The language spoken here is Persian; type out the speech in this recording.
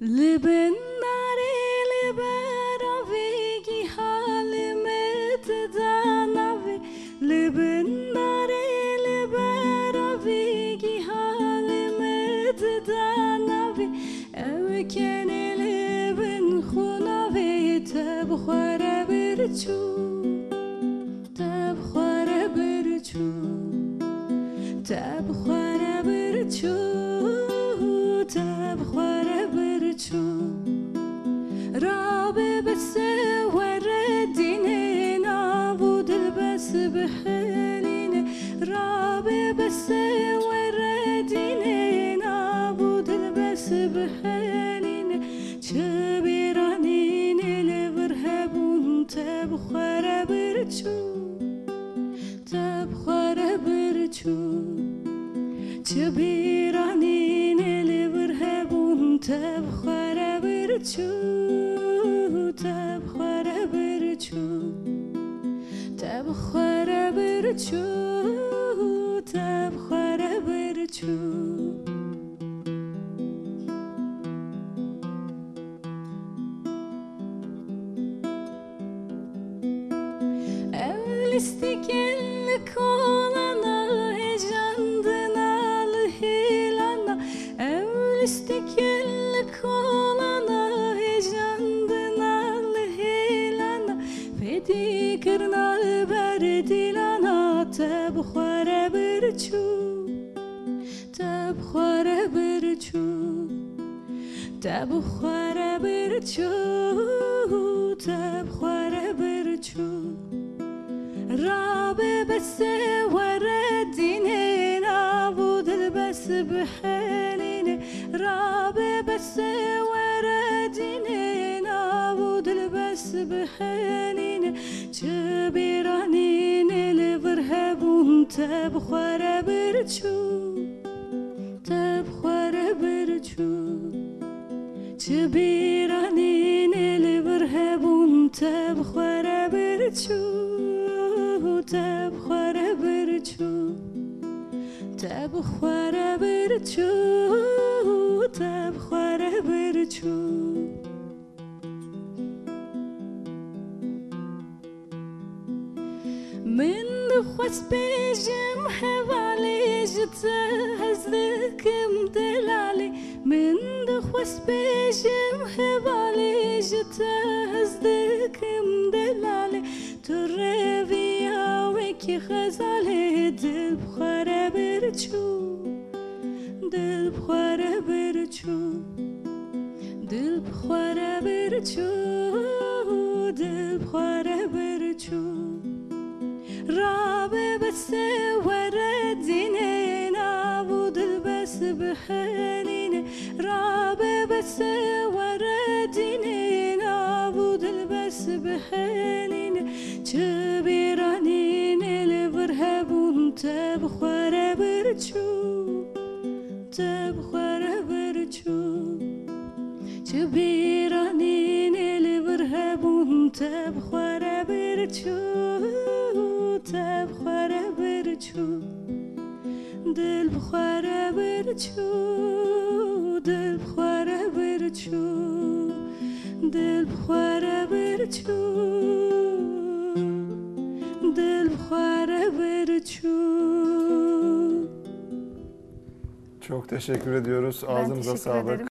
لبن ناری لبراویگی حالمت داناوی لبن ناری لبراویگی حالمت داناوی او کنی لبن خوناوی تبخوره برچو تبخوره برچو تبخوره برچو رابه بس وردين نابود بس بحلين چبیرانین لورهبون تبخوره برچو تبخوره برچو. چبیرانین لورهبون تبخوره برچو تبخوره برچو تبخوره برچو. تبخوره istikelli kolana hecandına hilana. Evl kolana hecandına hilana. Fedi kırnal berdilana tebxare bir çu. Tebxare bir çu. Tebxare bir بابا بس ورديني نعبد البس بحالنا رابي بس ورديني نعبد البس بحالنا تبيراني الفرهب تب خوار برتشو تب برتشو تبيراني جبرانين الفرهب تب برتشو تبخوره برچو تبخوره برچو من دخوس بيجم حوالي جت هزدكم دلالي من دخوس بيجم حوالي جت هزدكم دلالي تربيا وكي خزالي دل بخوره برچو دل بخوره برچو دل بخوره برچو دل بخوره برچو. رابه بس وردين نابود بس بحنين رابه بس وردين نابود بس بحنين تبخوره برچو. چبیرانین لورهبون تبخوره برچو تبخوره برچو. دل بخوره برچو دل بخوره برچو. دل بخوره برچو. دل بخوره برچو. Çok teşekkür ediyoruz. Ben Ağzınıza teşekkür sağlık. ederim.